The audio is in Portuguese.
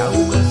saúde.